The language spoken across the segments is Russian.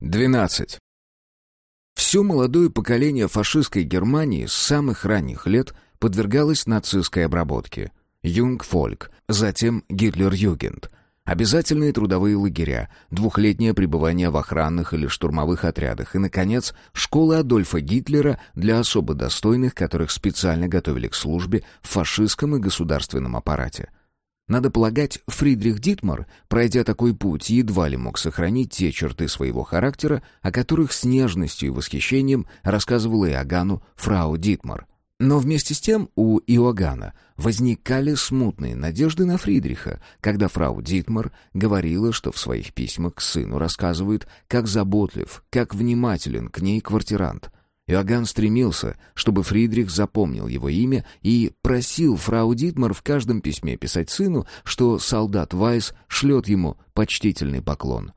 12. Все молодое поколение фашистской Германии с самых ранних лет подвергалось нацистской обработке. Юнгфольк, затем Гитлер-Югент. Обязательные трудовые лагеря, двухлетнее пребывание в охранных или штурмовых отрядах и, наконец, школы Адольфа Гитлера для особо достойных, которых специально готовили к службе в фашистском и государственном аппарате. Надо полагать, Фридрих Дитмар, пройдя такой путь, едва ли мог сохранить те черты своего характера, о которых с нежностью и восхищением рассказывала Иоганну фрау Дитмар. Но вместе с тем у Иоганна возникали смутные надежды на Фридриха, когда фрау Дитмар говорила, что в своих письмах к сыну рассказывает, как заботлив, как внимателен к ней квартирант, Иоганн стремился, чтобы Фридрих запомнил его имя и просил фрау Дитмар в каждом письме писать сыну, что солдат Вайс шлет ему почтительный поклон.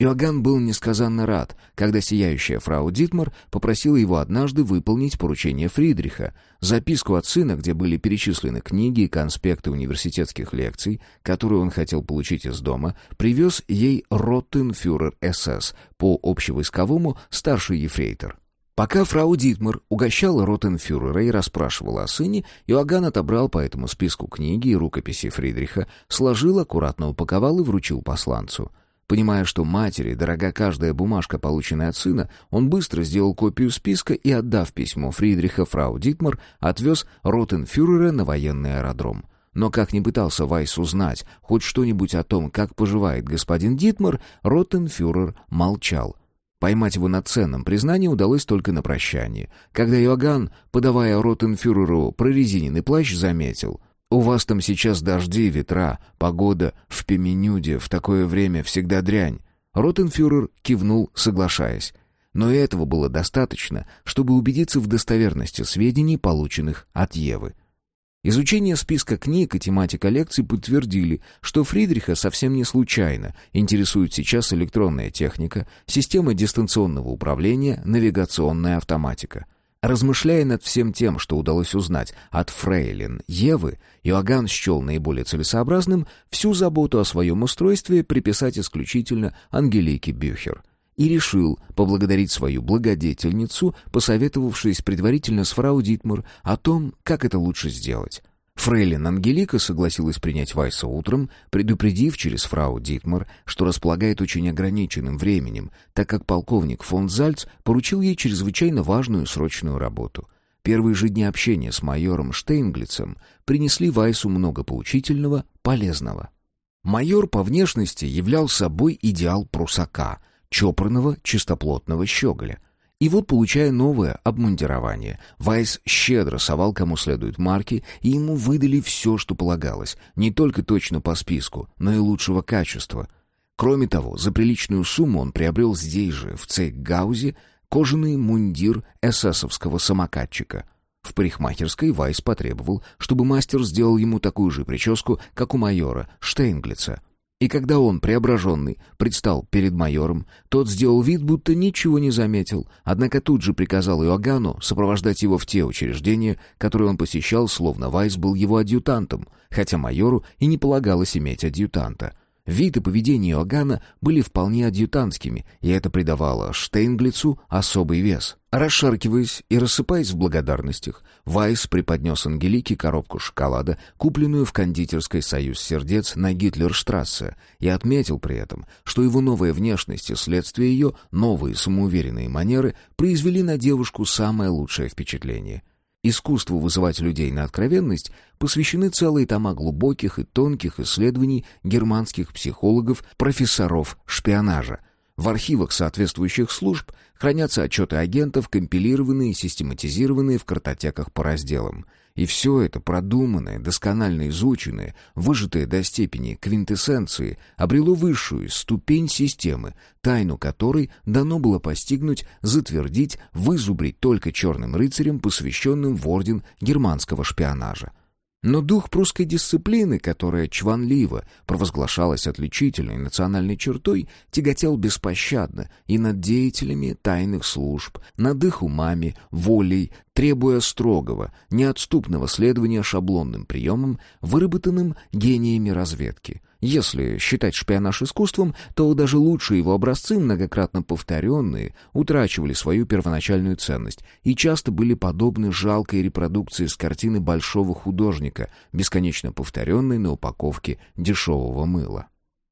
Иоганн был несказанно рад, когда сияющая фрау Дитмар попросила его однажды выполнить поручение Фридриха, записку от сына, где были перечислены книги и конспекты университетских лекций, которые он хотел получить из дома, привез ей Роттенфюрер СС по общевойсковому старший ефрейтор. Пока фрау Дитмар угощала Ротенфюрера и расспрашивала о сыне, Иоганн отобрал по этому списку книги и рукописи Фридриха, сложил, аккуратно упаковал и вручил посланцу. Понимая, что матери дорога каждая бумажка, полученная от сына, он быстро сделал копию списка и, отдав письмо Фридриха, фрау Дитмар отвез Ротенфюрера на военный аэродром. Но как ни пытался Вайс узнать хоть что-нибудь о том, как поживает господин Дитмар, Ротенфюрер молчал — Поймать его на ценном признании удалось только на прощание, когда Иоганн, подавая Ротенфюреру прорезиненный плащ, заметил «У вас там сейчас дожди, ветра, погода в Пеменюде в такое время всегда дрянь». Ротенфюрер кивнул, соглашаясь. Но и этого было достаточно, чтобы убедиться в достоверности сведений, полученных от Евы. Изучение списка книг и тематика лекций подтвердили, что Фридриха совсем не случайно интересует сейчас электронная техника, система дистанционного управления, навигационная автоматика. Размышляя над всем тем, что удалось узнать от фрейлин Евы, Иоганн счел наиболее целесообразным всю заботу о своем устройстве приписать исключительно Ангелике Бюхер и решил поблагодарить свою благодетельницу, посоветовавшись предварительно с фрау Дитмар о том, как это лучше сделать. Фрейлин Ангелика согласилась принять Вайса утром, предупредив через фрау Дитмар, что располагает очень ограниченным временем, так как полковник фон Зальц поручил ей чрезвычайно важную срочную работу. Первые же дни общения с майором Штейнглицем принесли Вайсу много поучительного, полезного. Майор по внешности являл собой идеал прусака, чопорного, чистоплотного щеголя. И вот, получая новое обмундирование, Вайс щедро совал кому следует марки, и ему выдали все, что полагалось, не только точно по списку, но и лучшего качества. Кроме того, за приличную сумму он приобрел здесь же, в Цейгаузе, кожаный мундир эсэсовского самокатчика. В парикмахерской Вайс потребовал, чтобы мастер сделал ему такую же прическу, как у майора Штейнглица — и когда он, преображенный, предстал перед майором, тот сделал вид, будто ничего не заметил, однако тут же приказал Иоганну сопровождать его в те учреждения, которые он посещал, словно Вайс был его адъютантом, хотя майору и не полагалось иметь адъютанта. Вид и поведение Иоганна были вполне адъютантскими, и это придавало Штейнглицу особый вес. Расшаркиваясь и рассыпаясь в благодарностях, Вайс преподнес Ангелике коробку шоколада, купленную в кондитерской «Союз сердец» на Гитлерштрассе, и отметил при этом, что его новая внешность и следствие ее, новые самоуверенные манеры, произвели на девушку самое лучшее впечатление. Искусству вызывать людей на откровенность посвящены целые тома глубоких и тонких исследований германских психологов, профессоров шпионажа, в архивах соответствующих служб хранятся отчеты агентов, компилированные и систематизированные в картотеках по разделам. И все это продуманное, досконально изученное, выжатое до степени квинтэссенции, обрело высшую ступень системы, тайну которой дано было постигнуть, затвердить, вызубрить только черным рыцарям, посвященным в орден германского шпионажа. Но дух прусской дисциплины, которая чванливо провозглашалась отличительной национальной чертой, тяготел беспощадно и над деятелями тайных служб, над их умами, волей, требуя строгого, неотступного следования шаблонным приемам, выработанным гениями разведки. Если считать шпионаж искусством, то даже лучшие его образцы, многократно повторенные, утрачивали свою первоначальную ценность и часто были подобны жалкой репродукции с картины большого художника, бесконечно повторенной на упаковке дешевого мыла.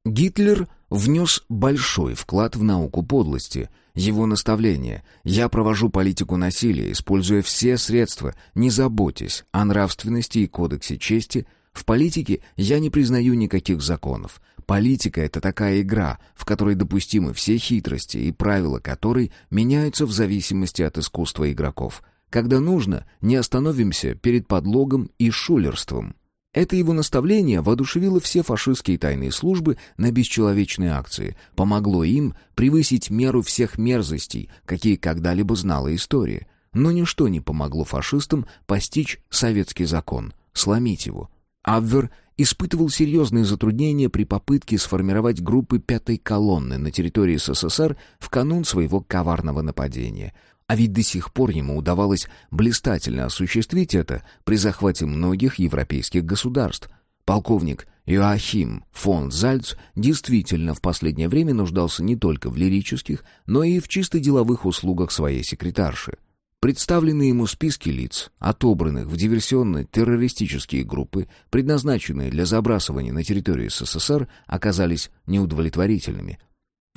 Гитлер внес большой вклад в науку подлости. Его наставление «Я провожу политику насилия, используя все средства, не заботьтесь о нравственности и кодексе чести», в политике я не признаю никаких законов. Политика — это такая игра, в которой допустимы все хитрости и правила которой меняются в зависимости от искусства игроков. Когда нужно, не остановимся перед подлогом и шулерством. Это его наставление воодушевило все фашистские тайные службы на бесчеловечные акции, помогло им превысить меру всех мерзостей, какие когда-либо знала история. Но ничто не помогло фашистам постичь советский закон, сломить его. Абвер испытывал серьезные затруднения при попытке сформировать группы пятой колонны на территории СССР в канун своего коварного нападения. А ведь до сих пор ему удавалось блистательно осуществить это при захвате многих европейских государств. Полковник Иоахим фон Зальц действительно в последнее время нуждался не только в лирических, но и в чисто деловых услугах своей секретарши. Представленные ему списки лиц, отобранных в диверсионно-террористические группы, предназначенные для забрасывания на территорию СССР, оказались неудовлетворительными.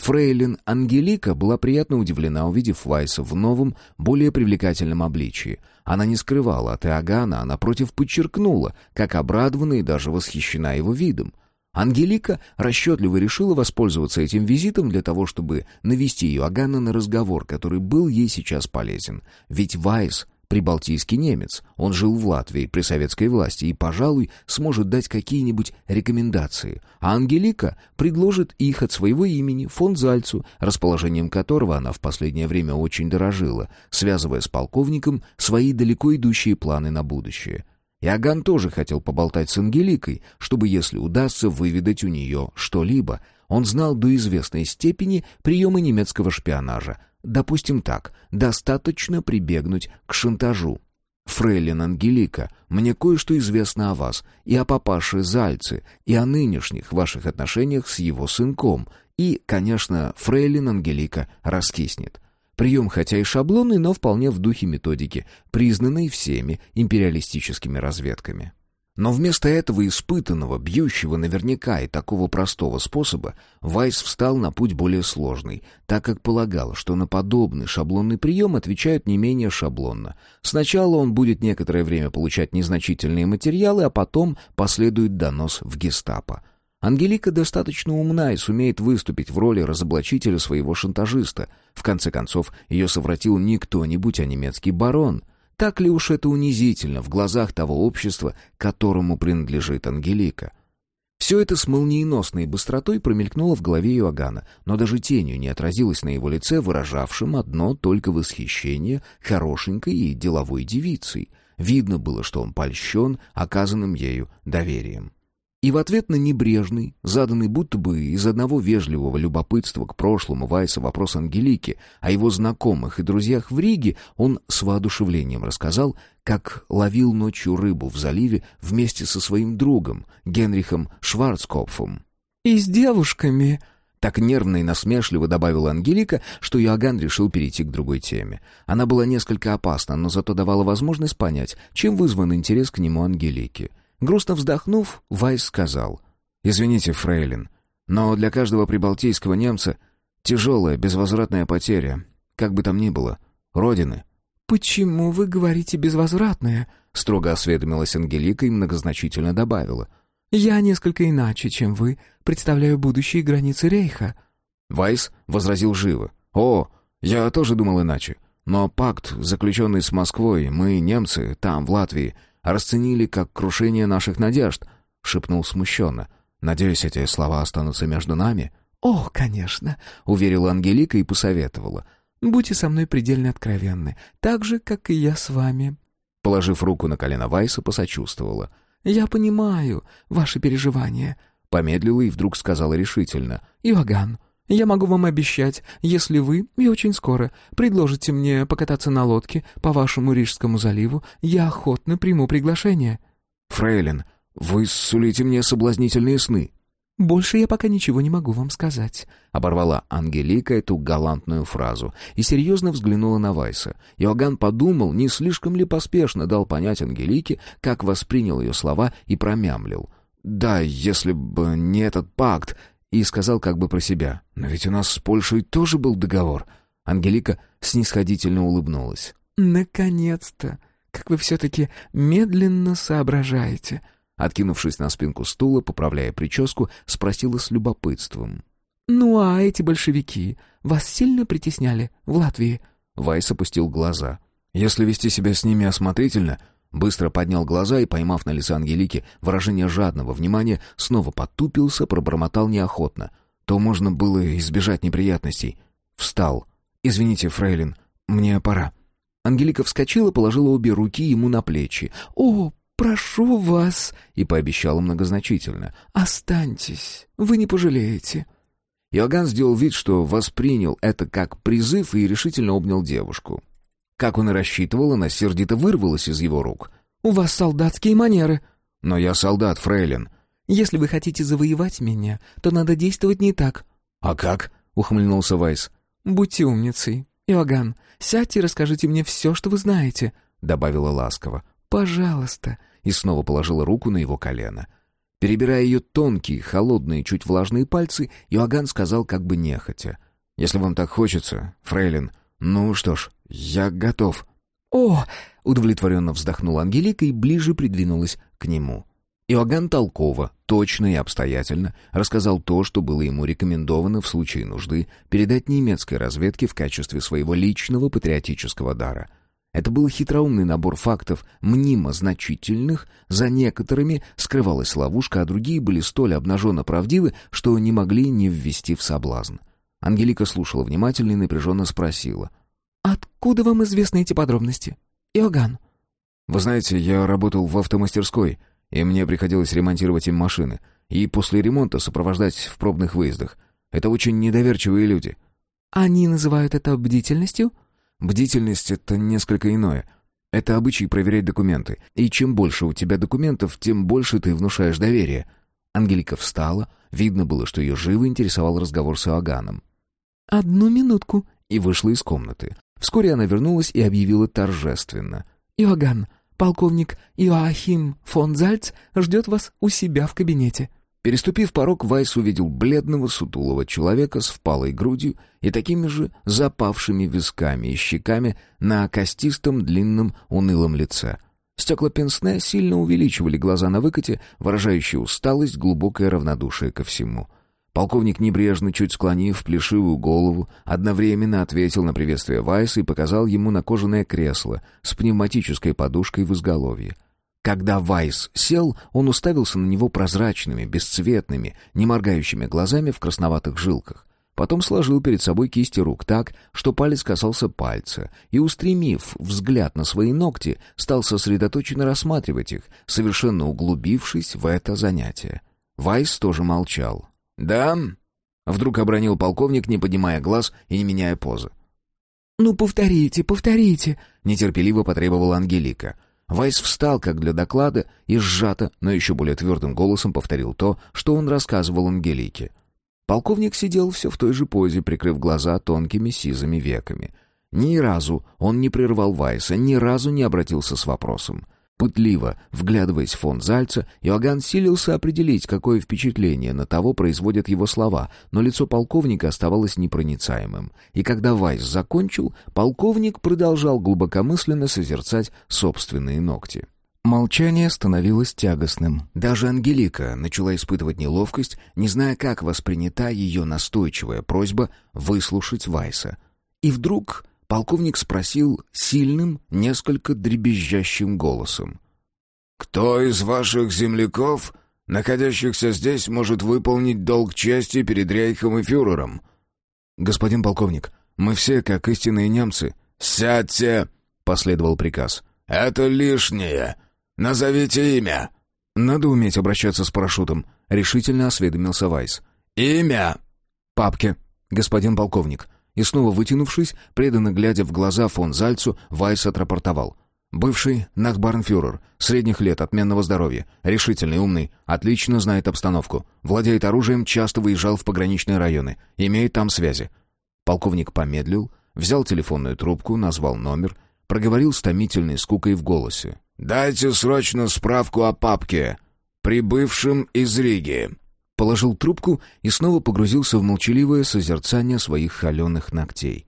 Фрейлин Ангелика была приятно удивлена, увидев Вайса в новом, более привлекательном обличии. Она не скрывала от Иоганна, а напротив подчеркнула, как обрадована и даже восхищена его видом. Ангелика расчетливо решила воспользоваться этим визитом для того, чтобы навести Иоганна на разговор, который был ей сейчас полезен. Ведь Вайс прибалтийский немец. Он жил в Латвии при советской власти и, пожалуй, сможет дать какие-нибудь рекомендации. А Ангелика предложит их от своего имени фон Зальцу, расположением которого она в последнее время очень дорожила, связывая с полковником свои далеко идущие планы на будущее. Иоганн тоже хотел поболтать с Ангеликой, чтобы, если удастся, выведать у нее что-либо. Он знал до известной степени приемы немецкого шпионажа, Допустим так, достаточно прибегнуть к шантажу. Фрейлин Ангелика, мне кое-что известно о вас, и о папаше Зальце, и о нынешних ваших отношениях с его сынком, и, конечно, Фрейлин Ангелика раскиснет. Прием хотя и шаблонный, но вполне в духе методики, признанный всеми империалистическими разведками. Но вместо этого испытанного, бьющего наверняка и такого простого способа, Вайс встал на путь более сложный, так как полагал, что на подобный шаблонный прием отвечают не менее шаблонно. Сначала он будет некоторое время получать незначительные материалы, а потом последует донос в гестапо. Ангелика достаточно умна и сумеет выступить в роли разоблачителя своего шантажиста. В конце концов, ее совратил не кто-нибудь, а немецкий барон — так ли уж это унизительно в глазах того общества, которому принадлежит Ангелика? Все это с молниеносной быстротой промелькнуло в голове Иоганна, но даже тенью не отразилось на его лице, выражавшем одно только восхищение хорошенькой и деловой девицей. Видно было, что он польщен оказанным ею доверием. И в ответ на небрежный, заданный будто бы из одного вежливого любопытства к прошлому Вайса вопрос Ангелики о его знакомых и друзьях в Риге, он с воодушевлением рассказал, как ловил ночью рыбу в заливе вместе со своим другом Генрихом Шварцкопфом. «И с девушками», так нервно и насмешливо добавила Ангелика, что Иоганн решил перейти к другой теме. Она была несколько опасна, но зато давала возможность понять, чем вызван интерес к нему Ангелики. Грустно вздохнув, Вайс сказал, «Извините, фрейлин, но для каждого прибалтийского немца тяжелая, безвозвратная потеря, как бы там ни было, родины». «Почему вы говорите «безвозвратная»?» — строго осведомилась Ангелика и многозначительно добавила. «Я несколько иначе, чем вы, представляю будущие границы Рейха». Вайс возразил живо. «О, я тоже думал иначе. Но пакт, заключенный с Москвой, мы, немцы, там, в Латвии, расценили как крушение наших надежд», — шепнул смущенно. «Надеюсь, эти слова останутся между нами?» «О, конечно», — уверила Ангелика и посоветовала. «Будьте со мной предельно откровенны, так же, как и я с вами». Положив руку на колено Вайса, посочувствовала. «Я понимаю ваши переживания», — помедлила и вдруг сказала решительно. «Иоганн, Я могу вам обещать, если вы, и очень скоро, предложите мне покататься на лодке по вашему Рижскому заливу, я охотно приму приглашение». «Фрейлин, вы сулите мне соблазнительные сны». «Больше я пока ничего не могу вам сказать», — оборвала Ангелика эту галантную фразу и серьезно взглянула на Вайса. Иоганн подумал, не слишком ли поспешно дал понять Ангелике, как воспринял ее слова и промямлил. «Да, если бы не этот пакт, и сказал как бы про себя. «Но ведь у нас с Польшей тоже был договор». Ангелика снисходительно улыбнулась. «Наконец-то! Как вы все-таки медленно соображаете!» Откинувшись на спинку стула, поправляя прическу, спросила с любопытством. «Ну а эти большевики вас сильно притесняли в Латвии?» Вайс опустил глаза. «Если вести себя с ними осмотрительно, Быстро поднял глаза и, поймав на лице Ангелики выражение жадного внимания, снова потупился, пробормотал неохотно. То можно было избежать неприятностей. Встал. «Извините, фрейлин, мне пора». Ангелика вскочила, положила обе руки ему на плечи. «О, прошу вас!» — и пообещала многозначительно. «Останьтесь, вы не пожалеете». Иоганн сделал вид, что воспринял это как призыв и решительно обнял девушку. Как он и рассчитывал, она сердито вырвалась из его рук. «У вас солдатские манеры». «Но я солдат, фрейлин». «Если вы хотите завоевать меня, то надо действовать не так». «А как?» — ухмыльнулся Вайс. «Будьте умницей. Иоганн, сядьте и расскажите мне все, что вы знаете», — добавила ласково. «Пожалуйста». И снова положила руку на его колено. Перебирая ее тонкие, холодные, чуть влажные пальцы, Иоганн сказал как бы нехотя. «Если вам так хочется, фрейлин, ну что ж, «Я готов». «О!» — удовлетворенно вздохнула Ангелика и ближе придвинулась к нему. Иоганн толково, точно и обстоятельно рассказал то, что было ему рекомендовано в случае нужды передать немецкой разведке в качестве своего личного патриотического дара. Это был хитроумный набор фактов, мнимо значительных, за некоторыми скрывалась ловушка, а другие были столь обнаженно правдивы, что не могли не ввести в соблазн. Ангелика слушала внимательно и напряженно спросила. «Откуда вам известны эти подробности? Иоганн?» «Вы знаете, я работал в автомастерской, и мне приходилось ремонтировать им машины, и после ремонта сопровождать в пробных выездах. Это очень недоверчивые люди». «Они называют это бдительностью?» «Бдительность — это несколько иное. Это обычай проверять документы, и чем больше у тебя документов, тем больше ты внушаешь доверие». Ангелика встала, видно было, что ее живо интересовал разговор с Иоганном. «Одну минутку», и вышла из комнаты. Вскоре она вернулась и объявила торжественно. «Иоганн, полковник Иоахим фон Зальц ждет вас у себя в кабинете». Переступив порог, Вайс увидел бледного сутулого человека с впалой грудью и такими же запавшими висками и щеками на костистом длинном унылом лице. Стекла пенсне сильно увеличивали глаза на выкате, выражающие усталость, глубокое равнодушие ко всему — Полковник небрежно, чуть склонив плешивую голову, одновременно ответил на приветствие Вайса и показал ему на кожаное кресло с пневматической подушкой в изголовье. Когда Вайс сел, он уставился на него прозрачными, бесцветными, не моргающими глазами в красноватых жилках. Потом сложил перед собой кисти рук так, что палец касался пальца, и, устремив взгляд на свои ногти, стал сосредоточенно рассматривать их, совершенно углубившись в это занятие. Вайс тоже молчал. «Да?» — вдруг обронил полковник, не поднимая глаз и не меняя позы. «Ну, повторите, повторите!» — нетерпеливо потребовала Ангелика. Вайс встал, как для доклада, и сжато, но еще более твердым голосом повторил то, что он рассказывал Ангелике. Полковник сидел все в той же позе, прикрыв глаза тонкими сизыми веками. Ни разу он не прервал Вайса, ни разу не обратился с вопросом. Пытливо, вглядываясь в фон Зальца, Иоганн силился определить, какое впечатление на того производят его слова, но лицо полковника оставалось непроницаемым. И когда Вайс закончил, полковник продолжал глубокомысленно созерцать собственные ногти. Молчание становилось тягостным. Даже Ангелика начала испытывать неловкость, не зная, как воспринята ее настойчивая просьба выслушать Вайса. И вдруг полковник спросил сильным, несколько дребезжащим голосом. «Кто из ваших земляков, находящихся здесь, может выполнить долг чести перед Рейхом и фюрером?» «Господин полковник, мы все, как истинные немцы...» «Сядьте!» — последовал приказ. «Это лишнее. Назовите имя». «Надо уметь обращаться с парашютом», — решительно осведомился Вайс. «Имя?» «Папке». «Господин полковник». И снова вытянувшись, преданно глядя в глаза фон Зальцу, Вайс отрапортовал. «Бывший Нахбарнфюрер, средних лет, отменного здоровья, решительный, умный, отлично знает обстановку, владеет оружием, часто выезжал в пограничные районы, имеет там связи». Полковник помедлил, взял телефонную трубку, назвал номер, проговорил с томительной скукой в голосе. «Дайте срочно справку о папке, прибывшем из Риги» положил трубку и снова погрузился в молчаливое созерцание своих холеных ногтей.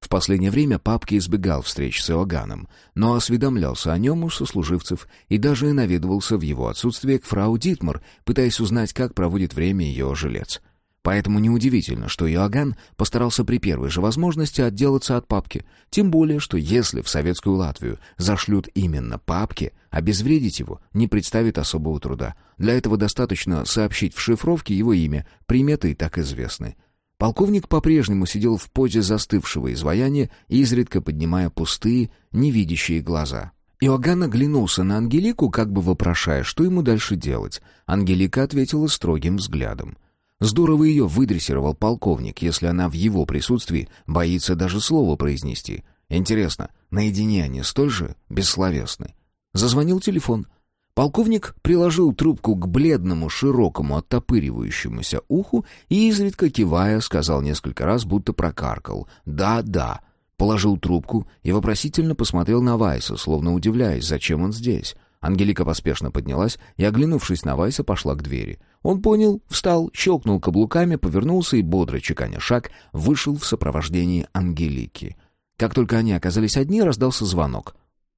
В последнее время папки избегал встреч с Иоганном, но осведомлялся о нем у сослуживцев и даже наведывался в его отсутствие к фрау Дитмар, пытаясь узнать, как проводит время ее жилец. Поэтому неудивительно, что Иоганн постарался при первой же возможности отделаться от папки. Тем более, что если в советскую Латвию зашлют именно папки, обезвредить его не представит особого труда. Для этого достаточно сообщить в шифровке его имя, приметы и так известны. Полковник по-прежнему сидел в позе застывшего изваяния, изредка поднимая пустые, невидящие глаза. Иоганн оглянулся на Ангелику, как бы вопрошая, что ему дальше делать. Ангелика ответила строгим взглядом. Здорово ее выдрессировал полковник, если она в его присутствии боится даже слова произнести. Интересно, наедине они столь же бессловесны? Зазвонил телефон. Полковник приложил трубку к бледному, широкому, оттопыривающемуся уху и, изредка кивая, сказал несколько раз, будто прокаркал «Да, да». Положил трубку и вопросительно посмотрел на Вайса, словно удивляясь, зачем он здесь. Ангелика поспешно поднялась и, оглянувшись на Вайса, пошла к двери. Он понял, встал, щелкнул каблуками, повернулся и, бодро чеканя шаг, вышел в сопровождении Ангелики. Как только они оказались одни, раздался звонок.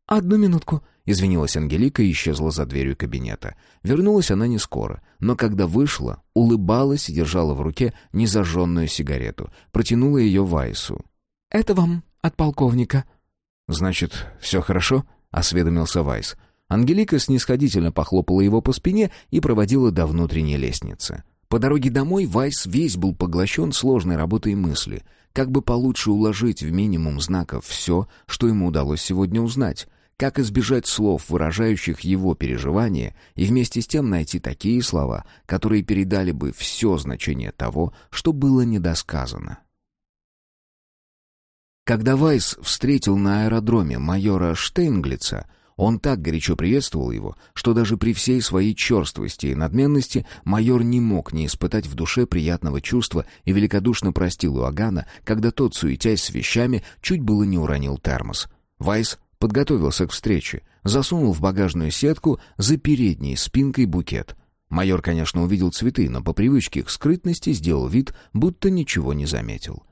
«Одну минутку», — извинилась Ангелика и исчезла за дверью кабинета. Вернулась она не скоро, но когда вышла, улыбалась и держала в руке незажженную сигарету. Протянула ее Вайсу. «Это вам от полковника». «Значит, все хорошо?» — осведомился Вайс. Ангелика снисходительно похлопала его по спине и проводила до внутренней лестницы. По дороге домой Вайс весь был поглощен сложной работой мысли, как бы получше уложить в минимум знаков все, что ему удалось сегодня узнать, как избежать слов, выражающих его переживания, и вместе с тем найти такие слова, которые передали бы все значение того, что было недосказано. Когда Вайс встретил на аэродроме майора Штейнглица, он так горячо приветствовал его, что даже при всей своей черствости и надменности майор не мог не испытать в душе приятного чувства и великодушно простил Уагана, когда тот, суетясь с вещами, чуть было не уронил термос. Вайс подготовился к встрече, засунул в багажную сетку за передней спинкой букет. Майор, конечно, увидел цветы, но по привычке к скрытности сделал вид, будто ничего не заметил.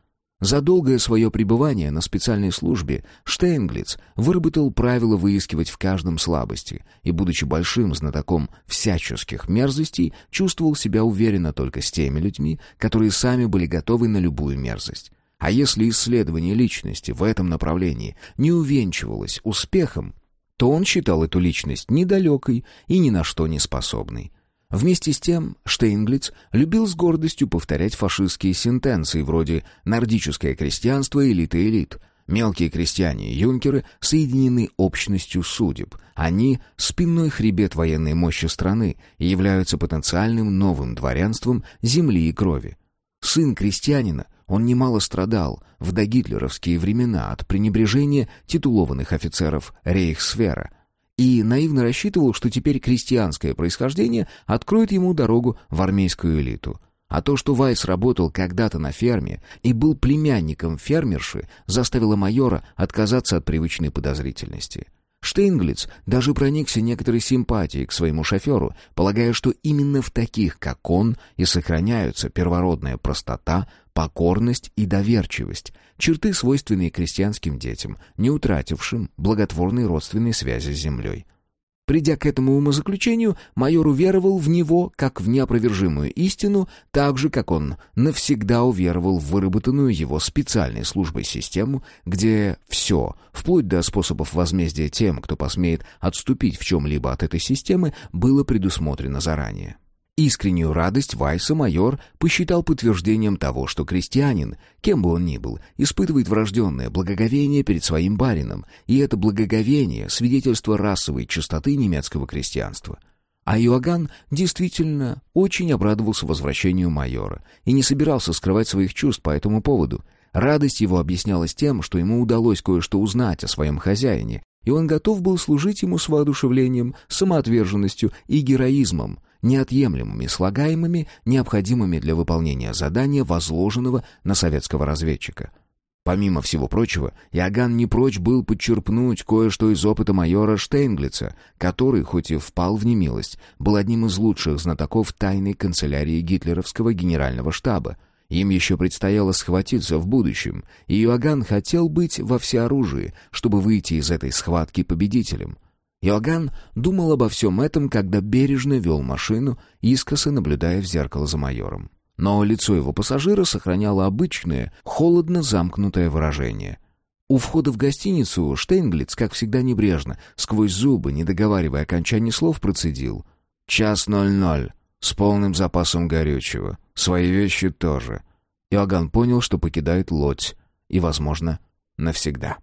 За долгое свое пребывание на специальной службе Штейнглиц выработал правило выискивать в каждом слабости и, будучи большим знатоком всяческих мерзостей, чувствовал себя уверенно только с теми людьми, которые сами были готовы на любую мерзость. А если исследование личности в этом направлении не увенчивалось успехом, то он считал эту личность недалекой и ни на что не способной. Вместе с тем Штейнглиц любил с гордостью повторять фашистские сентенции вроде «нордическое крестьянство, элита элит», Мелкие крестьяне и юнкеры соединены общностью судеб. Они — спинной хребет военной мощи страны и являются потенциальным новым дворянством земли и крови. Сын крестьянина, он немало страдал в догитлеровские времена от пренебрежения титулованных офицеров рейхсфера — и наивно рассчитывал, что теперь крестьянское происхождение откроет ему дорогу в армейскую элиту. А то, что Вайс работал когда-то на ферме и был племянником фермерши, заставило майора отказаться от привычной подозрительности. Штейнглиц даже проникся некоторой симпатией к своему шоферу, полагая, что именно в таких, как он, и сохраняются первородная простота, покорность и доверчивость, черты, свойственные крестьянским детям, не утратившим благотворной родственной связи с землей. Придя к этому умозаключению, майор уверовал в него как в неопровержимую истину, так же, как он навсегда уверовал в выработанную его специальной службой систему, где все, вплоть до способов возмездия тем, кто посмеет отступить в чем-либо от этой системы, было предусмотрено заранее. Искреннюю радость Вайса майор посчитал подтверждением того, что крестьянин, кем бы он ни был, испытывает врожденное благоговение перед своим барином, и это благоговение — свидетельство расовой чистоты немецкого крестьянства. А Иоганн действительно очень обрадовался возвращению майора и не собирался скрывать своих чувств по этому поводу. Радость его объяснялась тем, что ему удалось кое-что узнать о своем хозяине, и он готов был служить ему с воодушевлением, самоотверженностью и героизмом, неотъемлемыми слагаемыми, необходимыми для выполнения задания, возложенного на советского разведчика. Помимо всего прочего, Иоганн не прочь был подчерпнуть кое-что из опыта майора Штейнглица, который, хоть и впал в немилость, был одним из лучших знатоков тайной канцелярии гитлеровского генерального штаба. Им еще предстояло схватиться в будущем, и Иоганн хотел быть во всеоружии, чтобы выйти из этой схватки победителем. Иоганн думал обо всем этом, когда бережно вел машину, искоса наблюдая в зеркало за майором но лицо его пассажира сохраняло обычное, холодно замкнутое выражение. У входа в гостиницу Штейнглиц, как всегда небрежно, сквозь зубы, не договаривая окончания слов, процедил. «Час ноль ноль, с полным запасом горючего. Свои вещи тоже». Иоганн понял, что покидает лодь, и, возможно, навсегда.